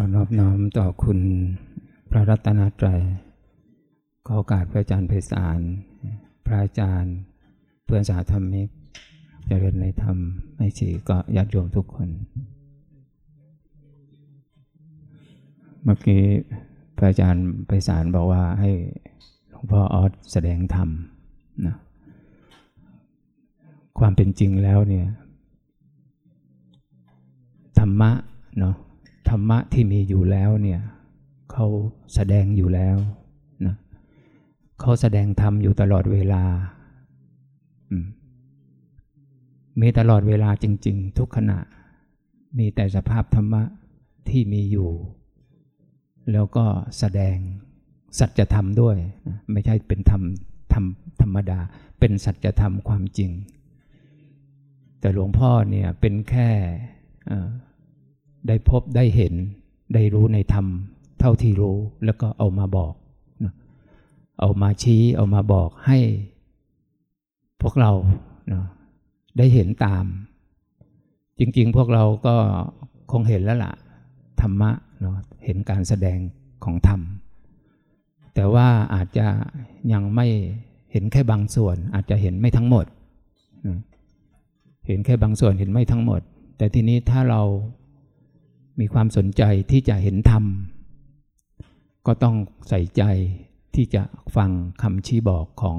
ขอนอบน้อมต่อคุณพระรัตนตรัย ขอโอกาสพระอาจารย์ไพศาล พระอาจารย์ เพื่อนสาธรรมิกเจริญในธรรมไม่ฉีก็ญาติโยมทุกคน เมื่อกี้พระอาจารย์ไพศาลบอกว่าให้หลวงพ่อออสแสดงธรรมนะความเป็นจริงแล้วเนี่ย ธรรมะเนาะ ธรรมะที่มีอยู่แล้วเนี่ยเขาแสดงอยู่แล้วนะเขาแสดงธรรมอยู่ตลอดเวลา มีตลอดเวลาจริง ๆ ทุกขณะ มีแต่สภาพธรรมะที่มีอยู่ แล้วก็แสดงสัจธรรมด้วย ไม่ใช่เป็นธรรมธรรมธรรมดา เป็นสัจธรรมความจริง แต่หลวงพ่อเนี่ยเป็นแค่ ได้พบได้เห็น ได้รู้ในธรรม เท่าที่รู้แล้วก็เอามาบอก เอามาชี้เอามาบอกให้ พวกเราได้เห็นตาม จริง ๆ พวกเราก็คงเห็นแล้วล่ะ ธรรมะเนาะเห็นการแสดงของธรรม แต่ว่าอาจจะยังไม่เห็นแค่บางส่วน อาจจะเห็นไม่ทั้งหมด เห็นแค่บางส่วนเห็นไม่ทั้งหมด แต่ทีนี้ถ้าเรา มีความสนใจที่จะเห็นธรรม ก็ต้องใส่ใจที่จะฟังคำชี้บอกของ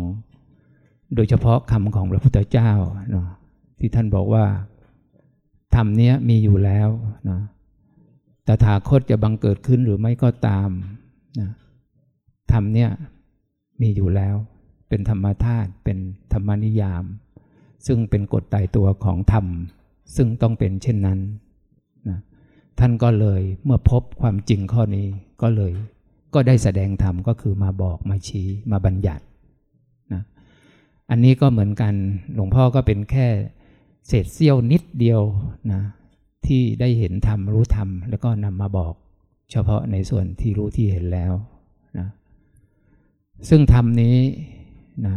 โดยเฉพาะคำของพระพุทธเจ้าเนาะที่ท่านบอกว่าธรรมเนี้ยมีอยู่แล้วนะตถาคตจะบังเกิดขึ้นหรือไม่ก็ตามนะธรรมเนี้ยมีอยู่แล้ว เป็นธรรมธาตุเป็นธรรมนิยาม ซึ่งเป็นกฎตายตัวของธรรม ซึ่งต้องเป็นเช่นนั้น ท่านก็เลยเมื่อพบความจริงข้อนี้ก็เลย ก็ได้แสดงธรรมก็คือมาบอกมาชี้มาบัญญัตินะอันนี้ก็เหมือนกันหลวงพ่อก็เป็นแค่เศษเสี้ยวนิดเดียวนะที่ได้เห็นธรรมรู้ธรรม แล้วก็นำมาบอก เฉพาะในส่วนที่รู้ที่เห็นแล้วนะซึ่งธรรมนี้นะ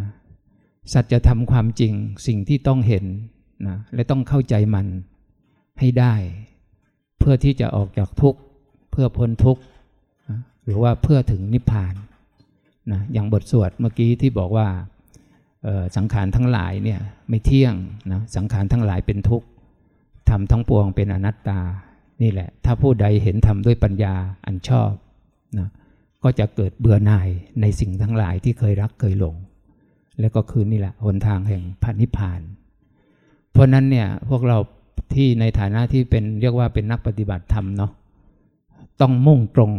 สัจธรรมความจริงสิ่งที่ต้องเห็นนะและต้องเข้าใจมันให้ได้ เพื่อที่จะออกจากทุกข์เพื่อพ้นทุกข์หรือว่าเพื่อถึงนิพพานนะอย่างบทสวดเมื่อกี้ที่บอกว่าสังขารทั้งหลายเนี่ยไม่เที่ยงนะสังขารทั้งหลายเป็นทุกข์ทำทั้งปวงเป็นอนัตตา นี่แหละ ถ้าผู้ใดเห็นธรรมด้วยปัญญาอันชอบนะก็จะเกิดเบื่อหน่ายในสิ่งทั้งหลายที่เคยรักเคยหลง แล้วก็คือนี่แหละหนทางแห่งพระนิพพาน เพราะนั้นเนี่ยพวกเรา ที่ในฐานะที่เป็นเรียกว่าเป็นนักปฏิบัติธรรมเนาะต้องมุ่งตรง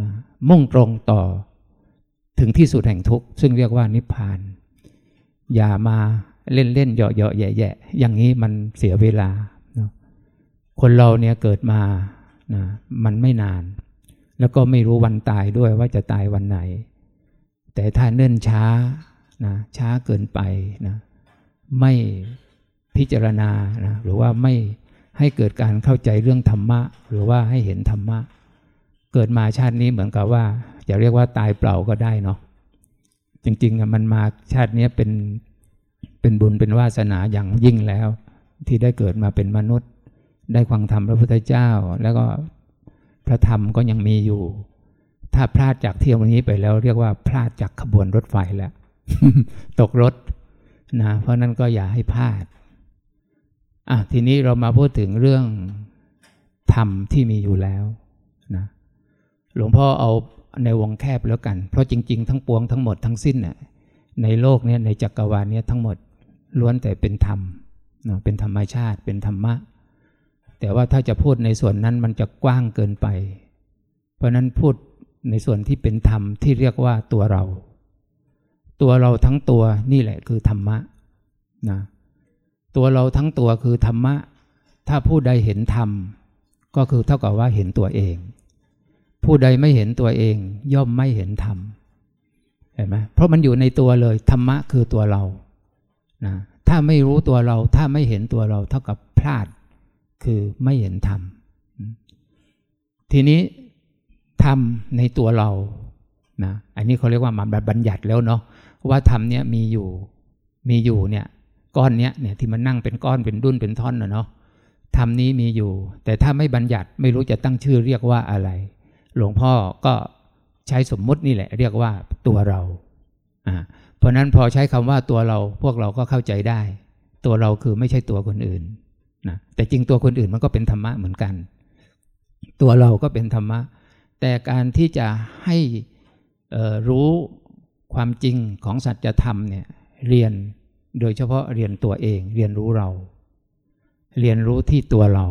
นะมุ่งตรงต่อถึงที่สุดแห่งทุกข์ซึ่งเรียกว่านิพพาน อย่ามาเล่นเล่นเหยาะเหยาะแย่แย่อย่างนี้มันเสียเวลานะคนเราเนี่ยเกิดมานะมันไม่นาน แล้วก็ไม่รู้วันตายด้วยว่าจะตายวันไหน แต่ถ้าเนิ่นช้านะช้าเกินไปนะไม่ พิจารณานะหรือว่าไม่ให้เกิดการเข้าใจเรื่องธรรมะ หรือว่าให้เห็นธรรมะ เกิดมาชาตินี้เหมือนกับว่าจะเรียกว่าตายเปล่าก็ได้เนาะจริงๆมันมาชาตินี้เป็นเป็นบุญเป็นวาสนาอย่างยิ่งแล้ว ที่ได้เกิดมาเป็นมนุษย์ ได้ฟังธรรมพระพุทธเจ้า แล้วก็พระธรรมก็ยังมีอยู่ ถ้าพลาดจากเที่ยววันนี้ไปแล้ว เรียกว่าพลาดจากขบวนรถไฟแล้วตกรถนะเพราะนั้นก็อย่าให้พลาด อะทีนี้เรามาพูดถึงเรื่องธรรมที่มีอยู่แล้วนะหลวงพ่อเอาในวงแคบแล้วกัน เพราะจริง ๆ ทั้งปวงทั้งหมดทั้งสิ้นน่ะในโลกเนี้ในจักรวาลเนี้ทั้งหมดล้วนแต่เป็นธรรมนะเป็นธรรมชาติเป็นธรรมะ แต่ว่าถ้าจะพูดในส่วนนั้นมันจะกว้างเกินไป เพราะนั้นพูดในส่วนที่เป็นธรรมที่เรียกว่าตัวเรา ตัวเราทั้งตัวนี่แหละคือธรรมะนะ ตัวเราทั้งตัวคือธรรมะ ถ้าผู้ใดเห็นธรรม ก็คือเท่ากับว่าเห็นตัวเอง ผู้ใดไม่เห็นตัวเอง ย่อมไม่เห็นธรรมเห็นไหมเพราะมันอยู่ในตัวเลย ธรรมะคือตัวเรานะถ้าไม่รู้ตัวเราถ้าไม่เห็นตัวเราเท่ากับพลาด คือไม่เห็นธรรม ทีนี้ธรรมในตัวเรานะอันนี้เขาเรียกว่ามาบัญญัติแล้วเนาะว่าธรรมเนี้ยมีอยู่มีอยู่เนี่ย ก้อนเนี้ยเนี่ยที่มันนั่งเป็นก้อนเป็นดุนเป็นท่อนนะเนาะธรรมนี้มีอยู่ แต่ถ้าไม่บัญญัติไม่รู้จะตั้งชื่อเรียกว่าอะไร หลวงพ่อก็ใช้สมมุตินี่แหละ เรียกว่าตัวเราอ่าเพราะนั้นพอใช้คำว่าตัวเราพวกเราก็เข้าใจได้ ตัวเราคือไม่ใช่ตัวคนอื่นนะแต่จริงตัวคนอื่นมันก็เป็นธรรมะเหมือนกัน ตัวเราก็เป็นธรรมะ แต่การที่จะให้รู้ความจริงของสัจธรรมเนี่ยเรียน โดยเฉพาะเรียนตัวเองเรียนรู้เรา เรียนรู้ที่ตัวเรา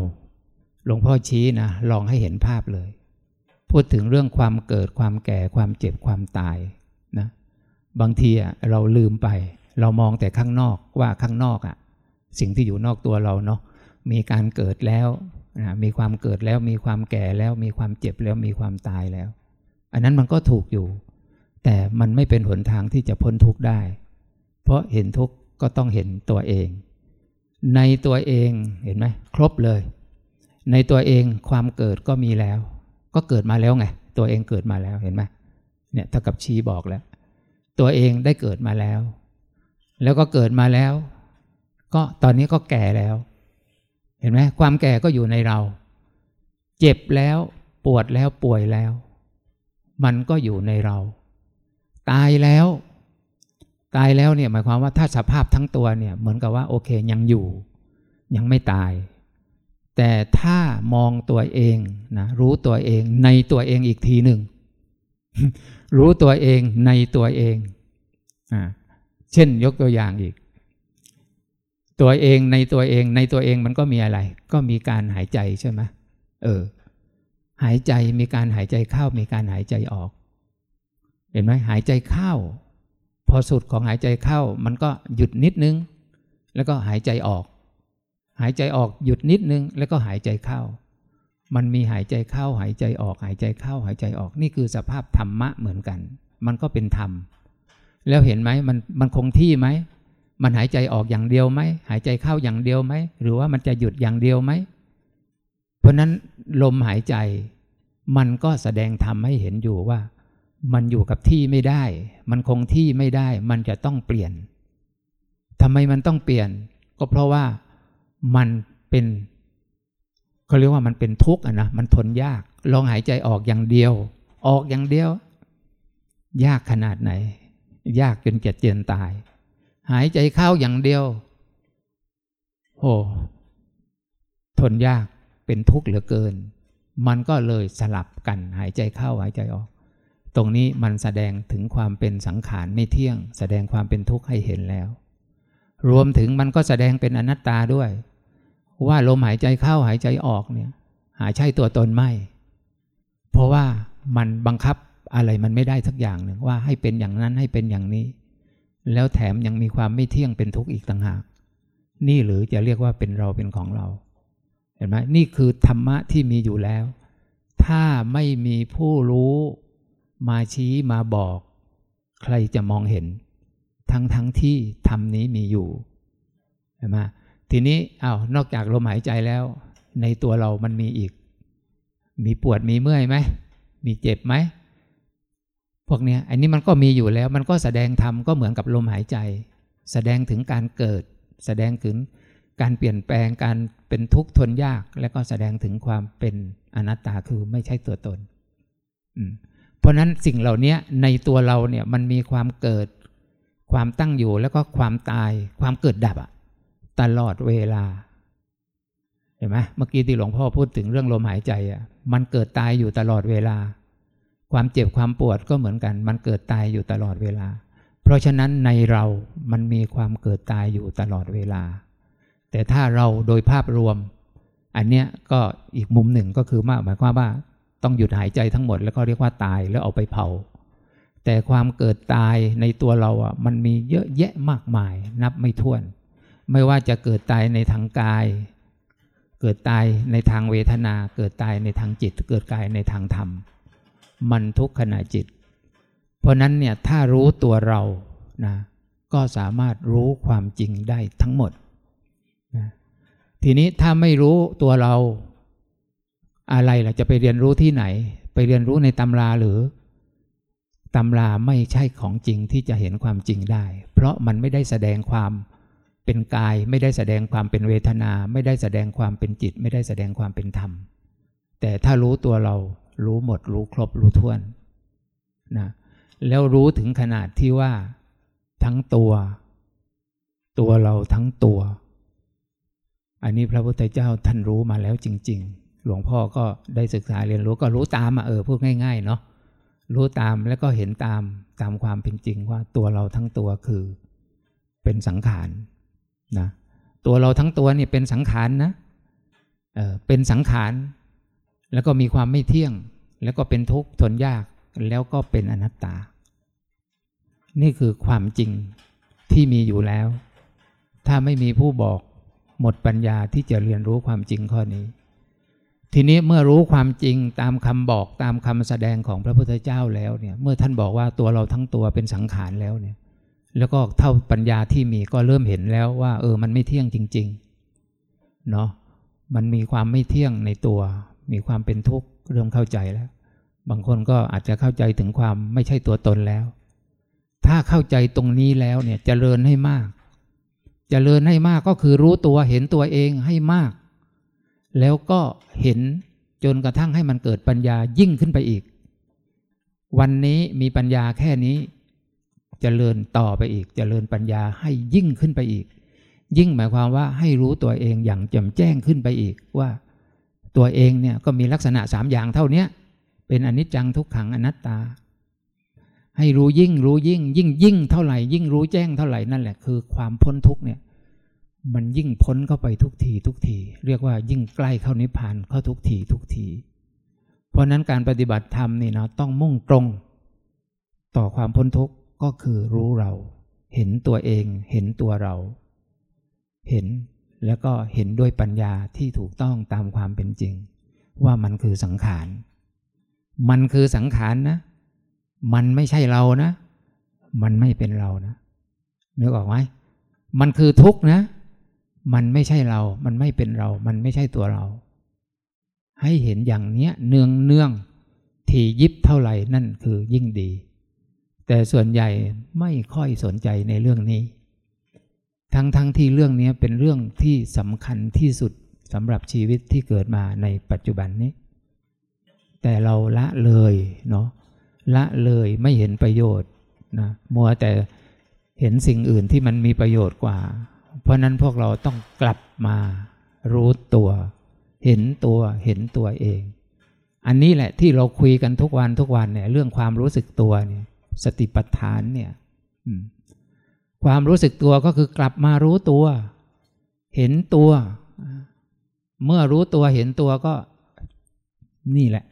หลวงพ่อชี้นะลองให้เห็นภาพเลย พูดถึงเรื่องความเกิดความแก่ความเจ็บความตายนะบางทีเราลืมไป เรามองแต่ข้างนอกว่าข้างนอกอะสิ่งที่อยู่นอกตัวเราเนาะมีการเกิดแล้วนะมีความเกิดแล้วมีความแก่แล้วมีความเจ็บแล้วมีความตายแล้ว อันนั้นมันก็ถูกอยู่ แต่มันไม่เป็นหนทางที่จะพ้นทุกข์ได้ เพราะเห็นทุกข์ ก็ต้องเห็นตัวเอง ในตัวเองเห็นไหมครบเลย ในตัวเองความเกิดก็มีแล้ว ก็เกิดมาแล้วไงตัวเองเกิดมาแล้วเห็นไหมเนี่ยถ้ากับชี้บอกแล้ว ตัวเองได้เกิดมาแล้ว แล้วก็เกิดมาแล้ว ก็ตอนนี้ก็แก่แล้ว เห็นไหมความแก่ก็อยู่ในเรา เจ็บแล้วปวดแล้วป่วยแล้ว มันก็อยู่ในเรา ตายแล้ว ตายแล้วเนี่ยหมายความว่าถ้าสภาพทั้งตัวเนี่ยเหมือนกับว่าโอเคยังอยู่ ยังไม่ตาย แต่ถ้ามองตัวเองนะรู้ตัวเองในตัวเองอีกทีหนึ่งรู้ตัวเองในตัวเองอ่าเช่นยกตัวอย่างอีก ตัวเองในตัวเองในตัวเองมันก็มีอะไร ก็มีการหายใจใช่ไหมเออ หายใจมีการหายใจเข้ามีการหายใจออก เห็นไหมหายใจเข้า อสุดของหายใจเข้า มันก็หยุดนิดนึง แล้วก็หายใจออก หายใจออกหยุดนิดนึง แล้วก็หายใจเข้า มันมีหายใจเข้า หายใจออกหายใจเข้า หายใจออกนี่คือสภาพธรรมะเหมือนกัน มันก็เป็นธรรม แล้วเห็นไหมมันมันคงที่ไหมมันหายใจออกอย่างเดียวไหมหายใจเข้าอย่างเดียวไหมหรือว่ามันจะหยุดอย่างเดียวไหมเพราะนั้นลมหายใจ มันก็แสดงธรรมให้เห็นอยู่ว่า มันอยู่กับที่ไม่ได้ มันคงที่ไม่ได้ มันจะต้องเปลี่ยนทำไมมันต้องเปลี่ยน ก็เพราะว่ามันเป็นเขาเรียกว่ามันเป็นทุกข์อะนะมันทนยาก ลองหายใจออกอย่างเดียว ออกอย่างเดียว ยากขนาดไหน ยากจนเจ็ดเจียนตาย หายใจเข้าอย่างเดียวโอ้ทนยากเป็นทุกข์เหลือเกิน มันก็เลยสลับกันหายใจเข้าหายใจออก ตรงนี้มันแสดงถึงความเป็นสังขารไม่เที่ยง แสดงความเป็นทุกข์ให้เห็นแล้ว รวมถึงมันก็แสดงเป็นอนัตตาด้วย ว่าลมหายใจเข้าหายใจออกเนี่ย หาใช่ตัวตนไม่ เพราะว่ามันบังคับอะไรมันไม่ได้สักอย่างหนึ่งว่าให้เป็นอย่างนั้นให้เป็นอย่างนี้ แล้วแถมยังมีความไม่เที่ยงเป็นทุกข์อีกต่างหาก นี่หรือจะเรียกว่าเป็นเราเป็นของเรา เห็นไหมนี่คือธรรมะที่มีอยู่แล้ว ถ้าไม่มีผู้รู้ มาชี้มาบอก ใครจะมองเห็น ทั้งทั้งที่ธรรมนี้มีอยู่เห็นไหมทีนี้อา้าวนอกจากลมหายใจแล้ว ในตัวเรามันมีอีก มีปวดมีเมื่อยไหมมีเจ็บไหมพวกเนี้ยอันนี้มันก็มีอยู่แล้ว มันก็แสดงธรรมก็เหมือนกับลมหายใจ แสดงถึงการเกิด แสดงถึงการเปลี่ยนแปลงการเป็นทุกข์ทนยาก และก็แสดงถึงความเป็นอนัตตาคือไม่ใช่ตัวตน อืม เพราะนั้นสิ่งเหล่านี้ในตัวเราเนี่ยมันมีความเกิด ความตั้งอยู่แล้วก็ความตาย ความเกิดดับอะตลอดเวลา เห็นไหมเมื่อกี้ที่หลวงพ่อพูดถึงเรื่องลมหายใจอะมันเกิดตายอยู่ตลอดเวลา ความเจ็บความปวดก็เหมือนกัน มันเกิดตายอยู่ตลอดเวลา เพราะฉะนั้นในเรามันมีความเกิดตายอยู่ตลอดเวลา แต่ถ้าเราโดยภาพรวม อันเนี้ยก็อีกมุมหนึ่งก็คือหมายความว่า ต้องหยุดหายใจทั้งหมดแล้วก็เรียกว่าตายแล้วเอาไปเผา แต่ความเกิดตายในตัวเราอะมันมีเยอะแยะมากมาย นับไม่ถ้วน ไม่ว่าจะเกิดตายในทางกาย เกิดตายในทางเวทนา เกิดตายในทางจิต เกิดกายในทางธรรม มันทุกขณะจิต เพราะนั้นเนี่ยถ้ารู้ตัวเรานะก็สามารถรู้ความจริงได้ทั้งหมดนะทีนี้ถ้าไม่รู้ตัวเรา อะไรล่ะจะไปเรียนรู้ที่ไหน ไปเรียนรู้ในตำราหรือตำราไม่ใช่ของจริงที่จะเห็นความจริงได้ เพราะมันไม่ได้แสดงความเป็นกาย ไม่ได้แสดงความเป็นเวทนา ไม่ได้แสดงความเป็นจิต ไม่ได้แสดงความเป็นธรรม แต่ถ้ารู้ตัวเรารู้หมด รู้ครบรู้ท้วนนะแล้วรู้ถึงขนาดที่ว่า ทั้งตัว ตัวเราทั้งตัว อันนี้พระพุทธเจ้าท่านรู้มาแล้วจริง ๆ หลวงพ่อก็ได้ศึกษาเรียนรู้ก็รู้ตามมาเออพูดง่าย ๆ เนาะรู้ตามแล้วก็เห็นตามตามความเป็นจริงว่าตัวเราทั้งตัวคือ เป็นสังขารนะตัวเราทั้งตัวเนี่ยเป็นสังขารนะเออเป็นสังขาร แล้วก็มีความไม่เที่ยง แล้วก็เป็นทุกข์ทนยากแล้วก็เป็นอนัตตา นี่คือความจริงที่มีอยู่แล้ว ถ้าไม่มีผู้บอกหมดปัญญาที่จะเรียนรู้ความจริงข้อนี้ ทีนี้เมื่อรู้ความจริงตามคำบอกตามคำแสดงของพระพุทธเจ้าแล้วเนี่ยเมื่อท่านบอกว่าตัวเราทั้งตัวเป็นสังขารแล้วเนี่ยแล้วก็เท่าปัญญาที่มีก็เริ่มเห็นแล้วว่า เออมันไม่เที่ยงจริงๆเนาะมันมีความไม่เที่ยงในตัว มีความเป็นทุกข์เริ่มเข้าใจแล้ว บางคนก็อาจจะเข้าใจถึงความไม่ใช่ตัวตนแล้ว ถ้าเข้าใจตรงนี้แล้วเนี่ยจเจริญให้มากจเจริญให้มากก็คือรู้ตัวเห็นตัวเองให้มาก แล้วก็เห็นจนกระทั่งให้มันเกิดปัญญายิ่งขึ้นไปอีก วันนี้มีปัญญาแค่นี้จเจริญต่อไปอีกจเจริญปัญญาให้ยิ่งขึ้นไปอีก ยิ่งหมายความว่าให้รู้ตัวเองอย่างแจ่มแจ้งขึ้นไปอีกว่า ตัวเองเนี่ยก็มีลักษณะสามอย่างเท่านี้เป็นอนิจจังทุกขังอนัตตา ให้รู้ยิ่งรู้ยิ่ง ยิ่งยิ่งเท่าไหร่ ยิ่งรู้แจ้งเท่าไหร่นั่นแหละคือความพ้นทุกเนี่ย มันยิ่งพ้นเข้าไปทุกทีทุกที เรียกว่ายิ่งใกล้เข้านิพพานเข้าทุกทีทุกที เพราะนั้นการปฏิบัติธรรมนี่นะต้องมุ่งตรง ต่อความพ้นทุกข์ก็คือรู้เรา เห็นตัวเองเห็นตัวเรา เห็นแล้วก็เห็นด้วยปัญญาที่ถูกต้องตามความเป็นจริง ว่ามันคือสังขาร มันคือสังขารนะ มันไม่ใช่เรานะ มันไม่เป็นเรานะนึกออกไหมมันคือทุกข์นะ มันไม่ใช่เรา มันไม่เป็นเรา มันไม่ใช่ตัวเรา ให้เห็นอย่างเนี้ยเนืองเนืองที่ยิบเท่าไหร่นั่นคือยิ่งดี แต่ส่วนใหญ่ไม่ค่อยสนใจในเรื่องนี้ ทั้งทั้งที่เรื่องนี้เป็นเรื่องที่สำคัญที่สุดสำหรับชีวิตที่เกิดมาในปัจจุบันนี้ แต่เราละเลยเนาะละเลยไม่เห็นประโยชน์นะมัวแต่เห็นสิ่งอื่นที่มันมีประโยชน์กว่า เพราะนั้นพวกเราต้องกลับมารู้ตัว เห็นตัวเห็นตัวเอง อันนี้แหละที่เราคุยกันทุกวันทุกวันเนี่ย เรื่องความรู้สึกตัวเนี่ยสติปัฏฐานเนี่ยความรู้สึกตัวก็คือกลับมารู้ตัว เห็นตัว เมื่อรู้ตัวเห็นตัวก็ นี่แหละ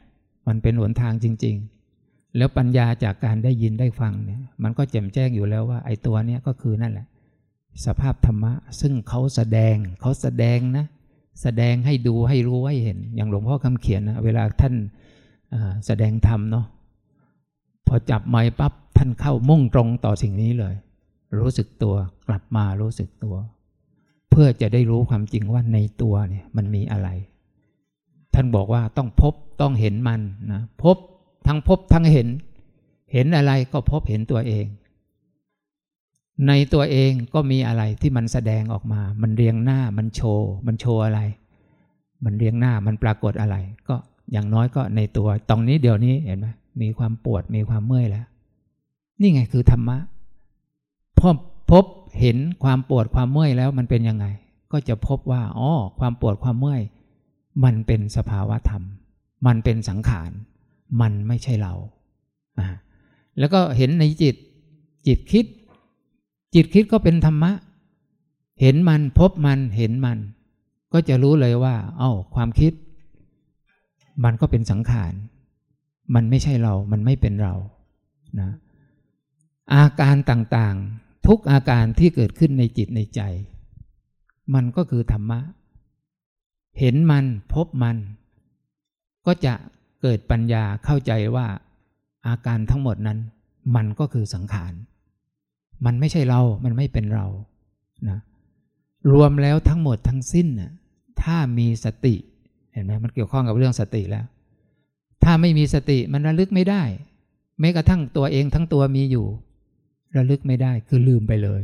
มันเป็นหนทางจริง ๆ แล้วปัญญาจากการได้ยินได้ฟังเนี่ย มันก็แจ่มแจ้งอยู่แล้วว่า ไอ้ตัวเนี้ยก็คือนั่นแหละ สภาพธรรมะ ซึ่งเขาแสดงเขาแสดงนะ แสดงให้ดูให้รู้ให้เห็น อย่างหลวงพ่อคำเขียนนะเวลาท่านแสดงธรรมเนาะพอจับไม้ปั๊บท่านเข้ามุ่งตรงต่อสิ่งนี้เลย รู้สึกตัวกลับมารู้สึกตัว เพื่อจะได้รู้ความจริงว่าในตัวเนี่ยมันมีอะไร ท่านบอกว่าต้องพบต้องเห็นมันนะพบทั้งพบทั้งเห็น เห็นอะไรก็พบเห็นตัวเอง ในตัวเองก็มีอะไรที่มันแสดงออกมา มันเรียงหน้า มันโชว์ มันโชว์อะไร มันเรียงหน้า มันปรากฏอะไร ก็อย่างน้อยก็ในตัว ตรงนี้เดี๋ยวนี้เห็นไหมมีความปวด มีความเมื่อยแล้ว นี่ไงคือธรรมะพบพบเห็นความปวดความเมื่อยแล้วมันเป็นยังไง ก็จะพบว่า อ๋อ ความปวดความเมื่อย มันเป็นสภาวะธรรม มันเป็นสังขาร มันไม่ใช่เรา แล้วก็เห็นในจิต จิตคิด จิตคิดก็เป็นธรรมะ เห็นมันพบมันเห็นมัน ก็จะรู้เลยว่า เอา้า ความคิด มันก็เป็นสังขาร มันไม่ใช่เรา มันไม่เป็นเรานะอาการต่างๆ ทุกอาการที่เกิดขึ้นในจิตในใจ มันก็คือธรรมะ เห็นมันพบมัน ก็จะเกิดปัญญาเข้าใจว่า อาการทั้งหมดนั้น มันก็คือสังขาร มันไม่ใช่เรา มันไม่เป็นเรานะรวมแล้วทั้งหมดทั้งสิ้นน่ะถ้ามีสติ เห็นไหมมันเกี่ยวข้องกับเรื่องสติแล้ว ถ้าไม่มีสติมันระลึกไม่ได้ แม้กระทั่งตัวเองทั้งตัวมีอยู่ ระลึกไม่ได้คือลืมไปเลย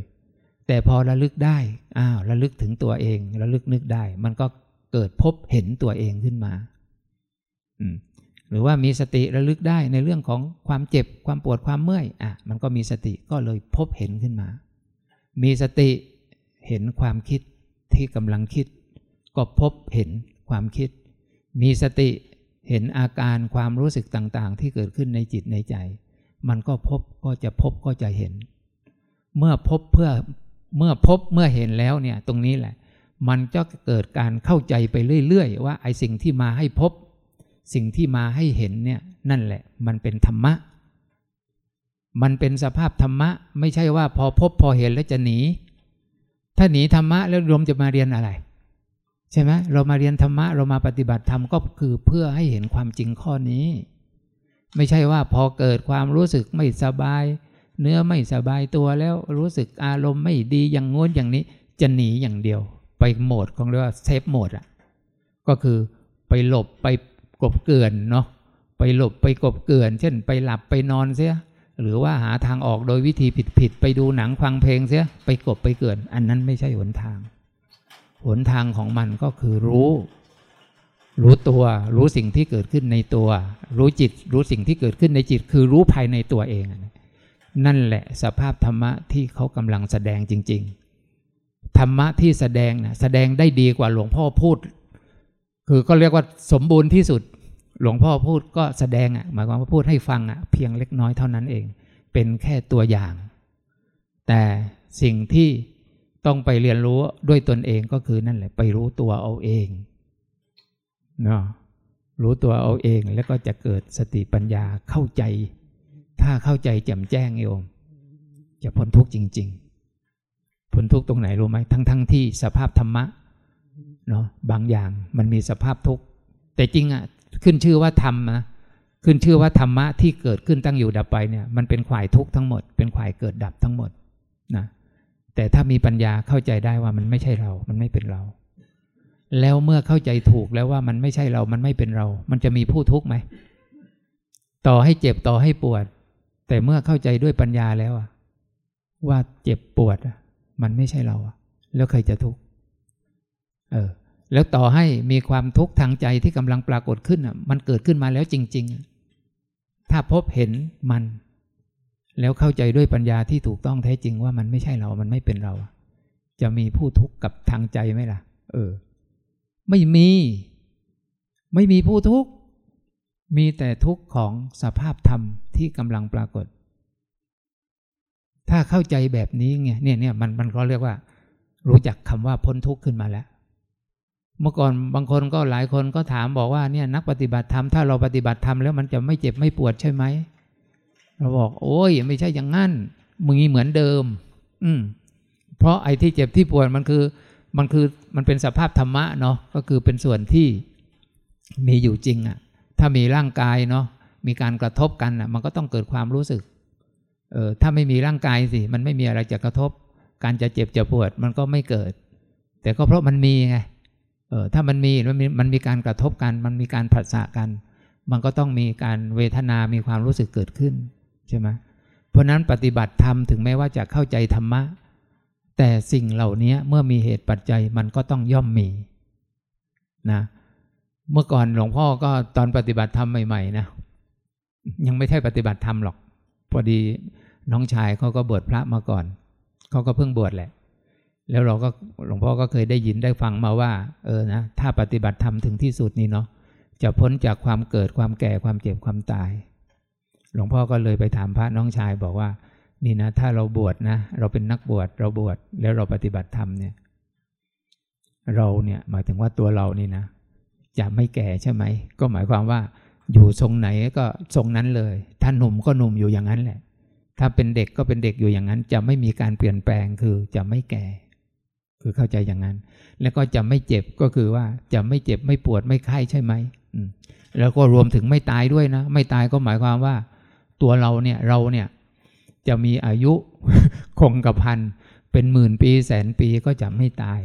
แต่พอระลึกได้อ้าวระลึกถึงตัวเอง ระลึกนึกได้ มันก็เกิดพบเห็นตัวเองขึ้นมา อืม หรือว่ามีสติระลึกได้ในเรื่องของความเจ็บความปวดความเมื่อยอะมันก็มีสติก็เลยพบเห็นขึ้นมา มีสติเห็นความคิดที่กำลังคิด ก็พบเห็นความคิด มีสติเห็นอาการความรู้สึกต่างๆ ที่เกิดขึ้นในจิตในใจ มันก็พบก็จะพบก็จะเห็น เมื่อพบเพื่อเมื่อพบเมื่อเห็นแล้วเนี่ยตรงนี้แหละ มันจะเกิดการเข้าใจไปเรื่อยๆ ว่าไอ้สิ่งที่มาให้พบ สิ่งที่มาให้เห็นเนี่ยนั่นแหละ มันเป็นธรรมะ มันเป็นสภาพธรรมะ ไม่ใช่ว่าพอพบพอเห็นแล้วจะหนี ถ้าหนีธรรมะแล้วรวมจะมาเรียนอะไร ใช่ไหมเรามาเรียนธรรมะ เรามาปฏิบัติธรรมก็คือเพื่อให้เห็นความจริงข้อนี้ ไม่ใช่ว่าพอเกิดความรู้สึกไม่สบาย เนื้อไม่สบายตัวแล้วรู้สึกอารมณ์ไม่ดีอย่างงน้นอย่างนี้ จะหนีอย่างเดียว ไปโหมดของเรียกว่าเซฟโหมดอะก็คือไปหลบไป กบเกลื่อนเนาะไปหลบไปกบเกลื่อนเช่นไปหลับไปนอนเสีย หรือว่าหาทางออกโดยวิธีผิดๆไปดูหนังฟังเพลงเสีย ไปกบไปเกลื่อนอันนั้นไม่ใช่หนทาง หนทางของมันก็คือรู้ รู้ตัว รู้สิ่งที่เกิดขึ้นในตัว รู้จิต รู้สิ่งที่เกิดขึ้นในจิต คือรู้ภายในตัวเอง นั่นแหละสภาพธรรมะที่เขากำลังแสดงจริง ๆ ธรรมะที่แสดงนะแสดงได้ดีกว่าหลวงพ่อพูด คือก็เรียกว่าสมบูรณ์ที่สุด หลวงพ่อพูดก็แสดงอะหมายความว่าพูดให้ฟังอะเพียงเล็กน้อยเท่านั้นเอง เป็นแค่ตัวอย่าง แต่สิ่งที่ต้องไปเรียนรู้ด้วยตนเองก็คือนั่นแหละ ไปรู้ตัวเอาเองเนาะรู้ตัวเอาเองแล้วก็จะเกิดสติปัญญาเข้าใจ ถ้าเข้าใจแจ่มแจ้งโยม จะพ้นทุกข์จริง ๆ พ้นทุกข์ตรงไหนรู้ไหมทั้งทั้งที่สภาพธรรมะ เนาะบางอย่างมันมีสภาพทุกข์แต่จริงอะขึ้นชื่อว่าธรรมนะขึ้นชื่อว่าธรรมะที่เกิดขึ้นตั้งอยู่ดับไปเนี่ยมันเป็นข่ายทุกข์ทั้งหมด เป็นข่ายเกิดดับทั้งหมดนะแต่ถ้ามีปัญญาเข้าใจได้ว่ามันไม่ใช่เรา มันไม่เป็นเรา แล้วเมื่อเข้าใจถูกแล้วว่ามันไม่ใช่เรา มันไม่เป็นเรา มันจะมีผู้ทุกข์ไหมต่อให้เจ็บต่อให้ปวด แต่เมื่อเข้าใจด้วยปัญญาแล้วว่าเจ็บปวดมันไม่ใช่เราแล้วใครจะทุกข์ เออ แล้วต่อให้มีความทุกข์ทางใจที่กำลังปรากฏขึ้นอะ มันเกิดขึ้นมาแล้วจริง ๆ ถ้าพบเห็นมัน แล้วเข้าใจด้วยปัญญาที่ถูกต้องแท้จริงว่ามันไม่ใช่เรา มันไม่เป็นเรา จะมีผู้ทุกข์กับทางใจไหมล่ะ เออ ไม่มี ไม่มีผู้ทุกข์ มีแต่ทุกข์ของสภาพธรรมที่กำลังปรากฏถ้าเข้าใจแบบนี้ไงเนี่ยเนี่ยมันมันก็เรียกว่า รู้จักคำว่าพ้นทุกข์ขึ้นมาแล้ว เมื่อก่อนบางคนก็หลายคนก็ถามบอกว่าเนี่ยนักปฏิบัติธรรมถ้าเราปฏิบัติธรรมแล้วมันจะไม่เจ็บไม่ปวดใช่ไหมเราบอก โอ้ยไม่ใช่อย่างงั้นมึงเหมือนเดิม อืมเพราะไอ้ที่เจ็บที่ปวดมันคือ มันคือมันเป็นสภาพธรรมะเนาะก็คือเป็นส่วนที่มีอยู่จริงอะ่ะ ถ้ามีร่างกายเนาะมีการกระทบกันอะ มันก็ต้องเกิดความรู้สึกเออถ้าไม่มีร่างกายสิมันไม่มีอะไรจะกระทบ การจะเจ็บจะปวดมันก็ไม่เกิด แต่ก็เพราะมันมีไง เออถ้ามันมีมันมีมันมีการกระทบกัน มันมีการผัสสะกัน มันก็ต้องมีการเวทนา มีความรู้สึกเกิดขึ้นใช่ไหมเพราะนั้นปฏิบัติธรรมถึงแม้ว่าจะเข้าใจธรรมะ แต่สิ่งเหล่านี้เมื่อมีเหตุปัจจัยมันก็ต้องย่อมมีนะเมื่อก่อนหลวงพ่อก็ตอนปฏิบัติธรรมใหม่ๆนะยังไม่ใช่ปฏิบัติธรรมหรอก พอดีน้องชายเขาก็บวชพระมาก่อนเขาก็เพิ่งบวชแหละ แล้วเราก็หลวงพ่อก็เคยได้ยินได้ฟังมาว่า เออนะถ้าปฏิบัติธรรมถึงที่สุดนี่เนาะจะพ้นจากความเกิดความแก่ความเจ็บความตาย หลวงพ่อก็เลยไปถามพระน้องชายบอกว่า นี่นะ ถ้าเราบวชนะ เราเป็นนักบวชเราบวชแล้วเราปฏิบัติธรรมเนี่ย เราเนี่ยหมายถึงว่าตัวเรานี่นะ จะไม่แก่ใช่ไหม ก็หมายความว่า อยู่ทรงไหนก็ทรงนั้นเลยถ้าหนุ่มก็หนุ่มอยู่อย่างนั้นแหละ ถ้าเป็นเด็กก็เป็นเด็กอยู่อย่างนั้น จะไม่มีการเปลี่ยนแปลงคือจะไม่แก่ คือเข้าใจอย่างนั้น แล้วก็จะไม่เจ็บก็คือว่าจะไม่เจ็บไม่ปวดไม่ไข้ใช่ไหมแล้วก็รวมถึงไม่ตายด้วยนะ ไม่ตายก็หมายความว่า ตัวเราเนี่ยเราเนี่ยจะมีอายุคงกระพันเป็นหมื่นปีแสนปีก็จะไม่ตาย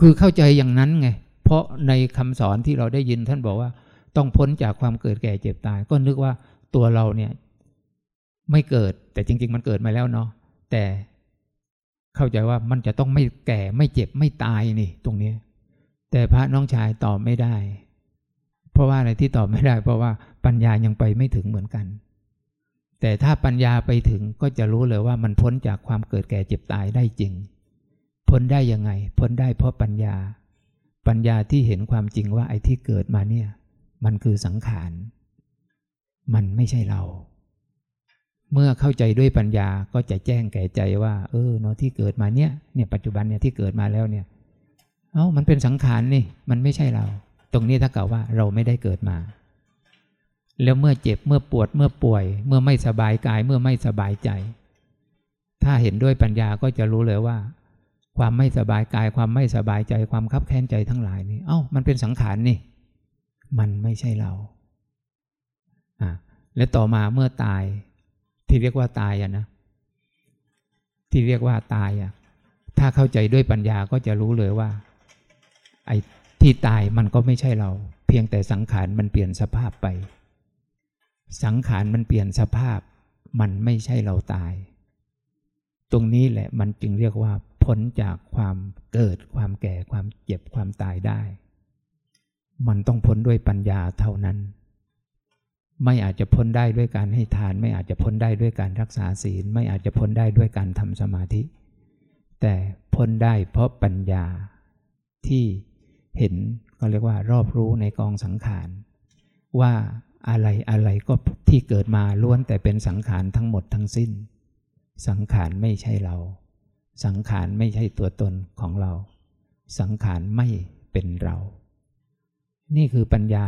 คือเข้าใจอย่างนั้นไง เพราะในคำสอนที่เราได้ยินท่านบอกว่า ต้องพ้นจากความเกิดแก่เจ็บตาย ก็นึกว่าตัวเราเนี่ย ไม่เกิด แต่จริง ๆ มันเกิดมาแล้วเนาะแต่ เข้าใจว่ามันจะต้องไม่แก่ไม่เจ็บไม่ตายนี่ ตรงนี้ แต่พระน้องชายตอบไม่ได้ เพราะว่าอะไรที่ตอบไม่ได้ เพราะว่าปัญญายังไปไม่ถึงเหมือนกัน แต่ถ้าปัญญาไปถึงก็จะรู้เลยว่ามันพ้นจากความเกิดแก่เจ็บตายได้จริง พ้นได้ยังไง พ้นได้เพราะปัญญา ปัญญาที่เห็นความจริงว่าไอ้ที่เกิดมาเนี่ย มันคือสังขาร มันไม่ใช่เรา เมื่อเข้าใจด้วยปัญญาก็จะแจ้งแก่ใจว่า เออเนาะที่เกิดมาเนี่ยเนี่ยปัจจุบันเนี่ยที่เกิดมาแล้วเนี่ย เอา้ามันเป็นสังขารนี่มันไม่ใช่เรา ตรงนี้ถ้าเก่าว่าเราไม่ได้เกิดมา แล้วเมื่อเจ็บเมื่อปวดเมื่อป่วย เมื่อไม่สบายกายเมื่อไม่สบายใจ ถ้าเห็นด้วยปัญญาก็จะรู้เลยว่า ความไม่สบายกายความไม่สบายใจ ความคับแค้นใจทั้งหลายนี่เอา้ามันเป็นสังขารนี่ มันไม่ใช่เราอ่าและต่อมาเมื่อตาย ที่เรียกว่าตายอะนะ ที่เรียกว่าตายอะถ้าเข้าใจด้วยปัญญาก็จะรู้เลยว่า ไอ้ที่ตายมันก็ไม่ใช่เรา เพียงแต่สังขารมันเปลี่ยนสภาพไป สังขารมันเปลี่ยนสภาพ มันไม่ใช่เราตาย ตรงนี้แหละมันจึงเรียกว่าพ้นจากความเกิดความแก่ความเจ็บความตายได้ มันต้องพ้นด้วยปัญญาเท่านั้น ไม่อาจจะพ้นได้ด้วยการให้ทาน ไม่อาจจะพ้นได้ด้วยการรักษาศีล ไม่อาจจะพ้นได้ด้วยการทำสมาธิ แต่พ้นได้เพราะปัญญาที่เห็นก็เรียกว่ารอบรู้ในกองสังขาร ว่าอะไรอะไรก็ที่เกิดมาล้วนแต่เป็นสังขารทั้งหมดทั้งสิ้น สังขารไม่ใช่เรา สังขารไม่ใช่ตัวตนของเรา สังขารไม่เป็นเรา นี่คือปัญญา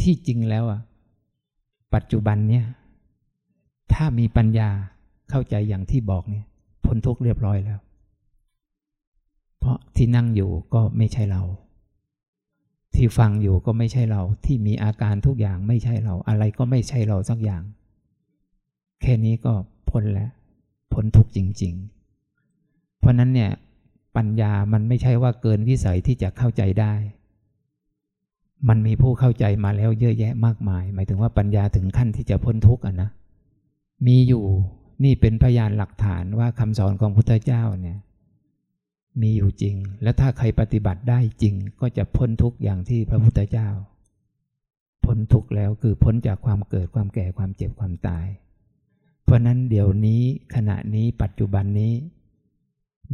ที่จริงแล้วอะ ปัจจุบันเนี่ย ถ้ามีปัญญาเข้าใจอย่างที่บอกเนี่ยพ้นทุกข์เรียบร้อยแล้ว เพราะที่นั่งอยู่ก็ไม่ใช่เรา ที่ฟังอยู่ก็ไม่ใช่เรา ที่มีอาการทุกอย่างไม่ใช่เรา อะไรก็ไม่ใช่เราสักอย่าง แค่นี้ก็พ้นแล้วพ้นทุกจริง ๆ เพราะนั้นเนี่ยปัญญามันไม่ใช่ว่าเกินวิสัยที่จะเข้าใจได้ มันมีผู้เข้าใจมาแล้วเยอะแยะมากมาย หมายถึงว่าปัญญาถึงขั้นที่จะพ้นทุกข์อะนะมีอยู่นี่เป็นพยานหลักฐานว่าคำสอนของพุทธเจ้าเนี่ยมีอยู่จริง และถ้าใครปฏิบัติได้จริง ก็จะพ้นทุกอย่างที่พระพุทธเจ้า พ้นทุกข์แล้วคือพ้นจากความเกิดความแก่ความเจ็บความตาย เพราะนั้นเดี๋ยวนี้ขณะนี้ปัจจุบันนี้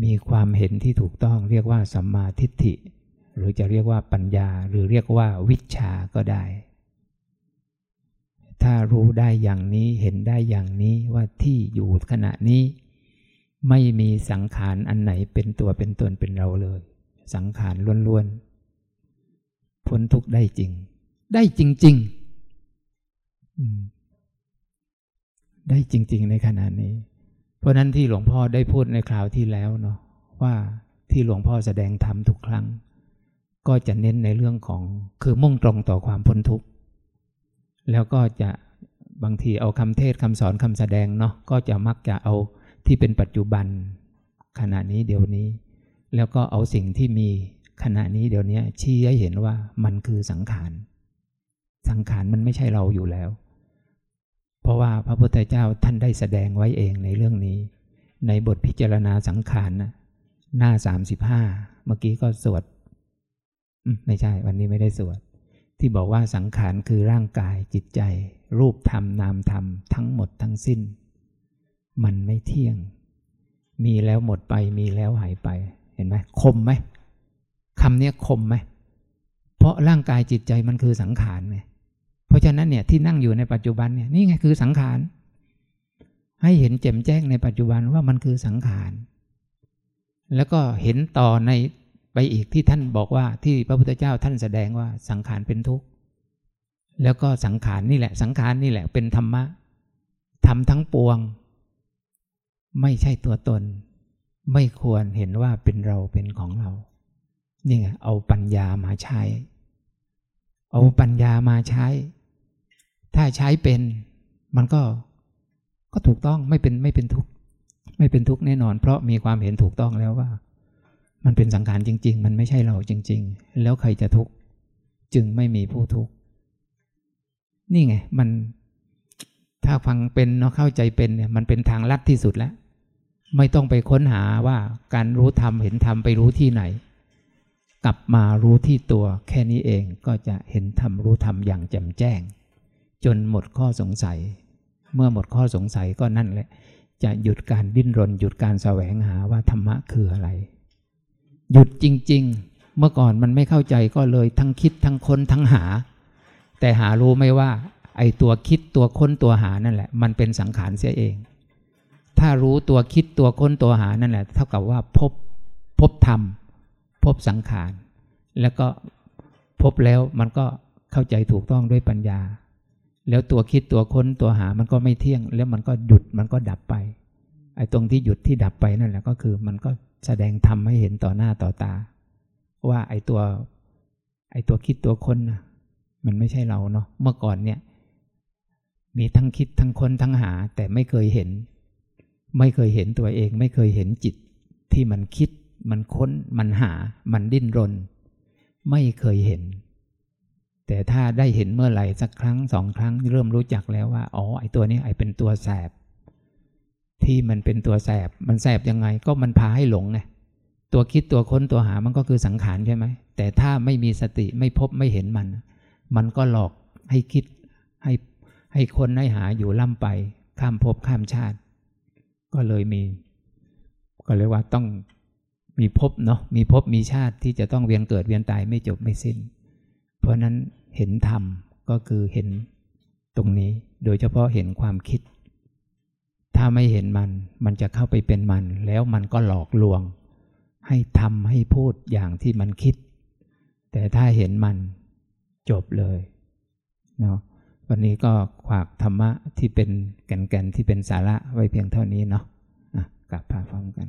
มีความเห็นที่ถูกต้องเรียกว่าสัมมาทิฏฐิ หรือจะเรียกว่าปัญญาหรือเรียกว่าวิชาก็ได้ ถ้ารู้ได้อย่างนี้เห็นได้อย่างนี้ว่าที่อยู่ขณะนี้ ไม่มีสังขารอันไหนเป็นตัวเป็นตนเป็นเราเลย สังขารล้วนๆพ้นทุกข์ได้จริง ได้จริง ๆ ได้จริง ๆ ในขณะนี้ เพราะนั้นที่หลวงพ่อได้พูดในคราวที่แล้วเนาะว่าที่หลวงพ่อแสดงธรรมทุกครั้ง ก็จะเน้นในเรื่องของคือมุ่งตรงต่อความพ้นทุกข์ แล้วก็จะบางทีเอาคำเทศคำสอนคำแสดงเนาะก็จะมักจะเอาที่เป็นปัจจุบัน ขณะนี้เดี๋ยวนี้ แล้วก็เอาสิ่งที่มีขณะนี้เดี๋ยวนี้ชี้ให้เห็นว่ามันคือสังขาร สังขารมันไม่ใช่เราอยู่แล้ว เพราะว่าพระพุทธเจ้าท่านได้แสดงไว้เองในเรื่องนี้ ในบทพิจารณาสังขารนะหน้าสามสิบห้าเมื่อกี้ก็สวด ไม่ใช่ วันนี้ไม่ได้สวด ที่บอกว่าสังขารคือร่างกายจิตใจ รูปธรรมนามธรรมทั้งหมดทั้งสิ้น มันไม่เที่ยง มีแล้วหมดไปมีแล้วหายไป เห็นไหมคมไหมคำนี้คมไหมเพราะร่างกายจิตใจมันคือสังขารไงเพราะฉะนั้นเนี่ยที่นั่งอยู่ในปัจจุบันเนี่ยนี่ไงคือสังขาร ให้เห็นแจ่มแจ้งในปัจจุบันว่ามันคือสังขาร แล้วก็เห็นต่อใน ไปอีกที่ท่านบอกว่าที่พระพุทธเจ้าท่านแสดงว่าสังขารเป็นทุกข์แล้วก็สังขารนี่แหละ สังขารนี่แหละเป็นธรรมะทำทั้งปวง ไม่ใช่ตัวตน ไม่ควรเห็นว่าเป็นเราเป็นของเรานี่ไงเอาปัญญามาใช้ เอาปัญญามาใช้ ถ้าใช้เป็น มันก็ก็ถูกต้องไม่เป็นไม่เป็นทุกข์ไม่เป็นทุกข์แน่นอน เพราะมีความเห็นถูกต้องแล้วว่า มันเป็นสังขารจริง ๆ มันไม่ใช่เราจริง ๆ แล้วใครจะทุกข์จึงไม่มีผู้ทุกข์นี่ไง มันถ้าฟังเป็นเนาะเข้าใจเป็นเนี่ย มันเป็นทางลัดที่สุดแล้ว ไม่ต้องไปค้นหาว่าการรู้ธรรมเห็นธรรมไปรู้ที่ไหน กลับมารู้ที่ตัวแค่นี้เองก็จะเห็นธรรมรู้ธรรมอย่างแจ่มแจ้ง จนหมดข้อสงสัย เมื่อหมดข้อสงสัยก็นั่นแหละ จะหยุดการดิ้นรน หยุดการแสวงหาว่าธรรมะคืออะไร หยุดจริง ๆ เมื่อก่อนมันไม่เข้าใจก็เลยทั้งคิดทั้งค้นทั้งหา แต่หารู้ไม่ว่า ไอ้ตัวคิดตัวค้นตัวหานั่นแหละ มันเป็นสังขารเสียเอง ถ้ารู้ตัวคิดตัวค้นตัวหานั่นแหละ เท่ากับว่าพบพบธรรม พบสังขาร แล้วก็พบแล้วมันก็เข้าใจถูกต้องด้วยปัญญา แล้วตัวคิดตัวค้นตัวหามันก็ไม่เที่ยง แล้วมันก็หยุดมันก็ดับไป ไอ้ตรงที่หยุดที่ดับไปนั่นแหละก็คือมันก็ แสดงธรรมให้เห็นต่อหน้าต่อตา ว่าไอ้ตัว ไอ้ตัวคิดตัวค้นนะมันไม่ใช่เราเนาะเมื่อก่อนเนี่ย มีทั้งคิดทั้งค้นทั้งหา แต่ไม่เคยเห็น ไม่เคยเห็นตัวเอง ไม่เคยเห็นจิต ที่มันคิด มันค้น มันหา มันดิ้นรน ไม่เคยเห็น แต่ถ้าได้เห็นเมื่อไหร่สักครั้งสองครั้ง เริ่มรู้จักแล้วว่า อ๋อ ไอตัวนี้ไอเป็นตัวแสบ ที่มันเป็นตัวแสบ มันแสบยังไง ก็มันพาให้หลงไงตัวคิดตัวค้นตัวหามันก็คือสังขารใช่ไหม แต่ถ้าไม่มีสติไม่พบไม่เห็นมัน มันก็หลอกให้คิดให้ให้คนให้หาอยู่ล่ำไป ข้ามภพข้ามชาติ ก็เลยมี ก็เรียกว่าต้องมีภพเนาะมีภพมีชาติที่จะต้องเวียนเกิดเวียนตายไม่จบไม่สิ้น เพราะนั้นเห็นธรรมก็คือเห็นตรงนี้ โดยเฉพาะเห็นความคิด ถ้าไม่เห็นมัน มันจะเข้าไปเป็นมัน แล้วมันก็หลอกลวง ให้ทำให้พูดอย่างที่มันคิด แต่ถ้าเห็นมันจบเลยเนาะวันนี้ก็ขวากธรรมะที่เป็นแก่นๆที่เป็นสาระไว้เพียงเท่านี้เนาะะกลับพาพร้อมกัน